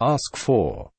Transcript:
Ask for.